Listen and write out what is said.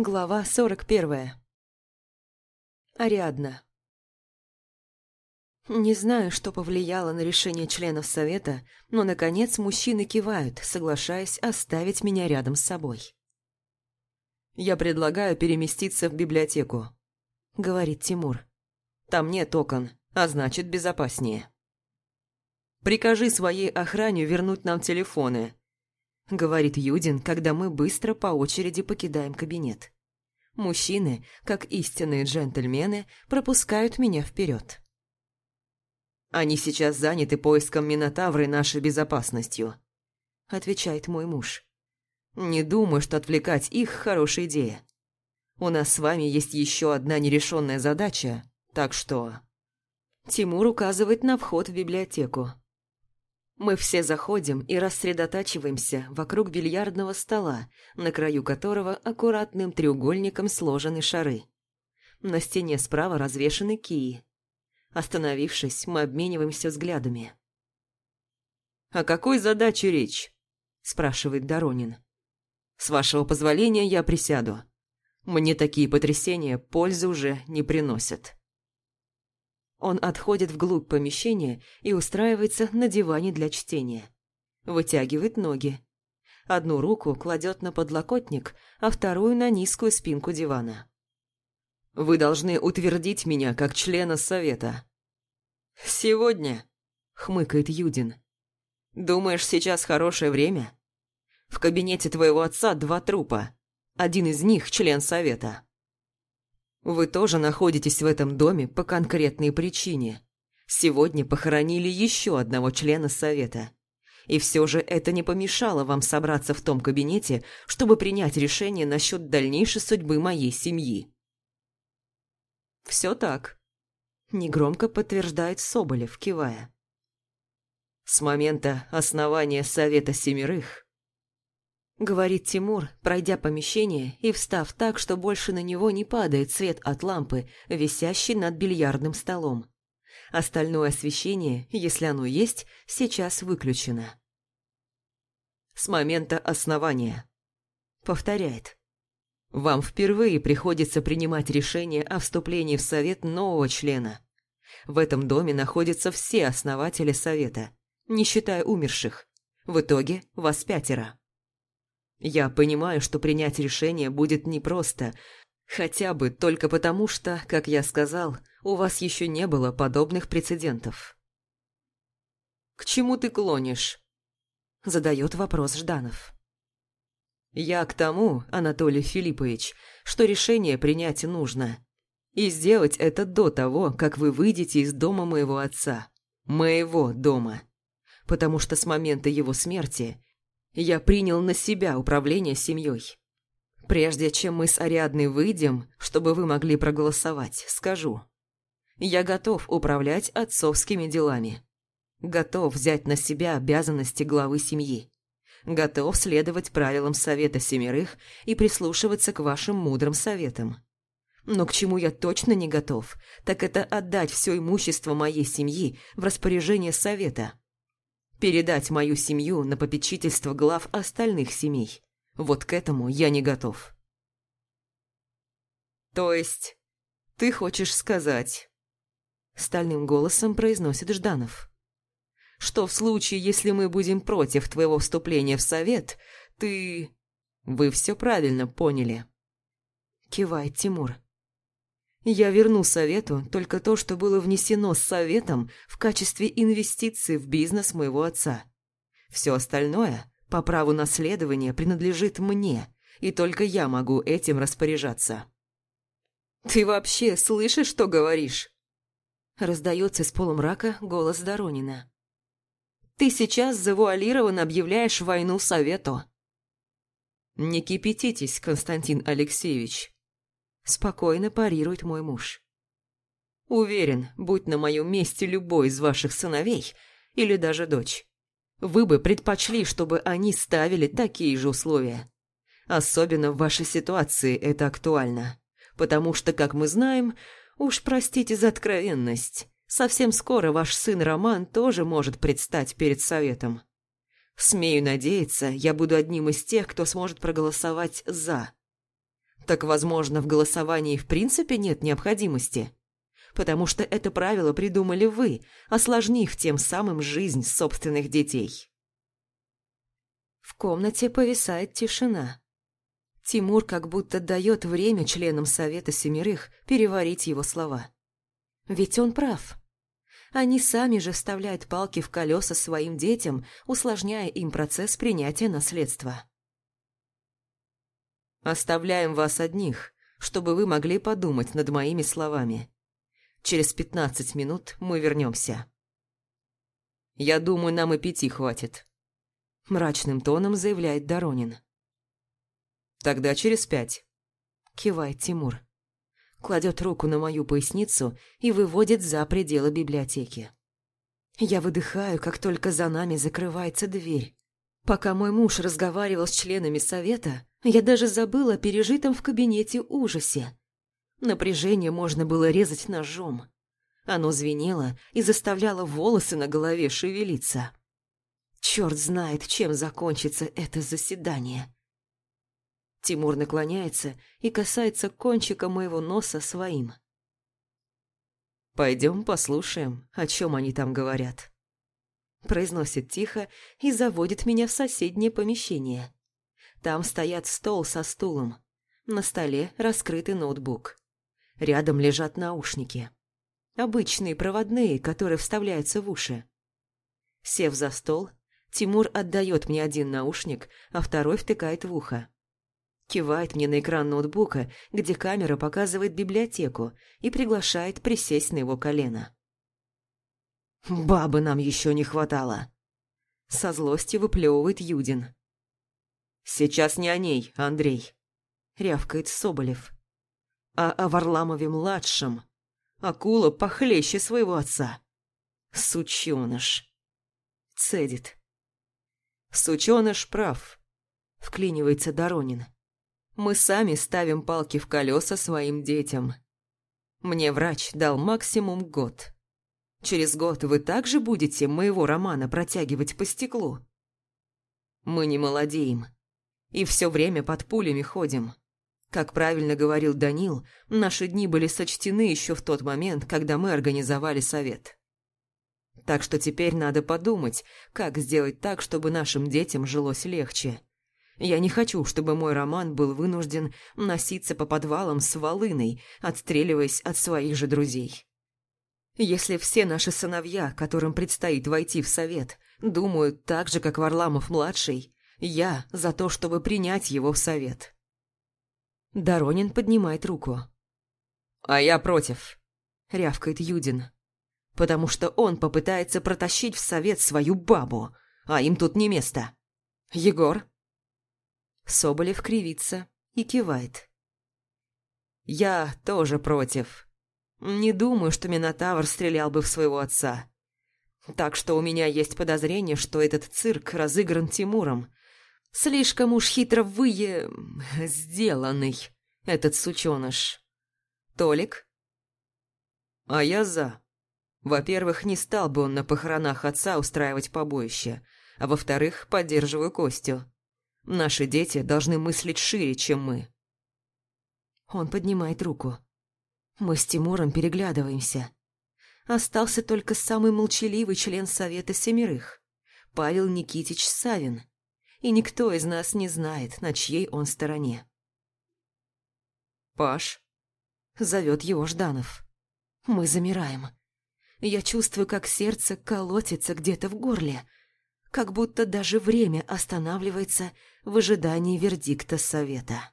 Глава 41. Ариадна. Не знаю, что повлияло на решение членов совета, но, наконец, мужчины кивают, соглашаясь оставить меня рядом с собой. «Я предлагаю переместиться в библиотеку», — говорит Тимур. «Там нет окон, а значит, безопаснее». «Прикажи своей охране вернуть нам телефоны», — говорит Юдин, когда мы быстро по очереди покидаем кабинет. Мужчины, как истинные джентльмены, пропускают меня вперед. «Они сейчас заняты поиском Минотавры нашей безопасностью», — отвечает мой муж. «Не думаю, что отвлекать их – хорошая идея. У нас с вами есть еще одна нерешенная задача, так что...» Тимур указывает на вход в библиотеку. Мы все заходим и рассредотачиваемся вокруг бильярдного стола, на краю которого аккуратным треугольником сложены шары. На стене справа развешаны кии. Остановившись, мы обмениваемся взглядами. «О какой задаче речь?» – спрашивает Доронин. «С вашего позволения я присяду. Мне такие потрясения пользы уже не приносят». Он отходит вглубь помещения и устраивается на диване для чтения. Вытягивает ноги. Одну руку кладет на подлокотник, а вторую на низкую спинку дивана. «Вы должны утвердить меня как члена совета». «Сегодня?» — хмыкает Юдин. «Думаешь, сейчас хорошее время? В кабинете твоего отца два трупа. Один из них — член совета». Вы тоже находитесь в этом доме по конкретной причине. Сегодня похоронили еще одного члена совета. И все же это не помешало вам собраться в том кабинете, чтобы принять решение насчет дальнейшей судьбы моей семьи. Все так. Негромко подтверждает Соболев, кивая. С момента основания Совета Семерых Говорит Тимур, пройдя помещение и встав так, что больше на него не падает свет от лампы, висящей над бильярдным столом. Остальное освещение, если оно есть, сейчас выключено. С момента основания. Повторяет. Вам впервые приходится принимать решение о вступлении в совет нового члена. В этом доме находятся все основатели совета, не считая умерших. В итоге вас пятеро. Я понимаю, что принять решение будет непросто, хотя бы только потому, что, как я сказал, у вас еще не было подобных прецедентов. «К чему ты клонишь?» – задает вопрос Жданов. «Я к тому, Анатолий Филиппович, что решение принять нужно. И сделать это до того, как вы выйдете из дома моего отца. Моего дома. Потому что с момента его смерти я принял на себя управление семьей. Прежде чем мы с Ариадной выйдем, чтобы вы могли проголосовать, скажу. Я готов управлять отцовскими делами. Готов взять на себя обязанности главы семьи. Готов следовать правилам Совета Семерых и прислушиваться к вашим мудрым советам. Но к чему я точно не готов, так это отдать все имущество моей семьи в распоряжение Совета – передать мою семью на попечительство глав остальных семей. Вот к этому я не готов. То есть, ты хочешь сказать... Стальным голосом произносит Жданов. Что в случае, если мы будем против твоего вступления в совет, ты... Вы все правильно поняли. Кивает Тимур. Я верну совету только то, что было внесено с советом в качестве инвестиции в бизнес моего отца. Все остальное, по праву наследования, принадлежит мне, и только я могу этим распоряжаться. «Ты вообще слышишь, что говоришь?» Раздается из полумрака голос Доронина. «Ты сейчас завуалированно объявляешь войну совету». «Не кипятитесь, Константин Алексеевич», Спокойно парирует мой муж. Уверен, будь на моем месте любой из ваших сыновей или даже дочь, вы бы предпочли, чтобы они ставили такие же условия. Особенно в вашей ситуации это актуально, потому что, как мы знаем, уж простите за откровенность, совсем скоро ваш сын Роман тоже может предстать перед советом. Смею надеяться, я буду одним из тех, кто сможет проголосовать «за». Так, возможно, в голосовании в принципе нет необходимости. Потому что это правило придумали вы, осложнив тем самым жизнь собственных детей. В комнате повисает тишина. Тимур как будто дает время членам Совета Семерых переварить его слова. Ведь он прав. Они сами же вставляют палки в колеса своим детям, усложняя им процесс принятия наследства. Оставляем вас одних, чтобы вы могли подумать над моими словами. Через пятнадцать минут мы вернемся. Я думаю, нам и пяти хватит. Мрачным тоном заявляет Доронин. Тогда через пять. Кивает Тимур. Кладет руку на мою поясницу и выводит за пределы библиотеки. Я выдыхаю, как только за нами закрывается дверь. Пока мой муж разговаривал с членами совета, я даже забыла о пережитом в кабинете ужасе. Напряжение можно было резать ножом. Оно звенело и заставляло волосы на голове шевелиться. Черт знает, чем закончится это заседание. Тимур наклоняется и касается кончика моего носа своим. «Пойдем послушаем, о чем они там говорят». Произносит тихо и заводит меня в соседнее помещение. Там стоят стол со стулом. На столе раскрытый ноутбук. Рядом лежат наушники. Обычные проводные, которые вставляются в уши. Сев за стол, Тимур отдает мне один наушник, а второй втыкает в ухо. Кивает мне на экран ноутбука, где камера показывает библиотеку, и приглашает присесть на его колено. «Бабы нам еще не хватало!» Со злостью выплевывает Юдин. «Сейчас не о ней, Андрей», — рявкает Соболев. «А о Варламове-младшем. Акула похлеще своего отца. Сучёныш». Цедит. «Сучёныш прав», — вклинивается Доронин. «Мы сами ставим палки в колеса своим детям. Мне врач дал максимум год. Через год вы также будете моего романа протягивать по стеклу?» «Мы не молодеем» и все время под пулями ходим. Как правильно говорил Данил, наши дни были сочтены еще в тот момент, когда мы организовали совет. Так что теперь надо подумать, как сделать так, чтобы нашим детям жилось легче. Я не хочу, чтобы мой роман был вынужден носиться по подвалам с волыной, отстреливаясь от своих же друзей. Если все наши сыновья, которым предстоит войти в совет, думают так же, как Варламов-младший, я за то, чтобы принять его в совет. Доронин поднимает руку. «А я против», — рявкает Юдин. «Потому что он попытается протащить в совет свою бабу, а им тут не место. Егор?» Соболев кривится и кивает. «Я тоже против. Не думаю, что Минотавр стрелял бы в своего отца. Так что у меня есть подозрение, что этот цирк разыгран Тимуром, Слишком уж хитро вые... сделанный этот сучёныш. Толик? А я за. Во-первых, не стал бы он на похоронах отца устраивать побоище, а во-вторых, поддерживаю Костю. Наши дети должны мыслить шире, чем мы. Он поднимает руку. Мы с Тимуром переглядываемся. Остался только самый молчаливый член Совета Семерых, Павел Никитич Савин и никто из нас не знает, на чьей он стороне. «Паш», — зовет его Жданов. Мы замираем. Я чувствую, как сердце колотится где-то в горле, как будто даже время останавливается в ожидании вердикта совета.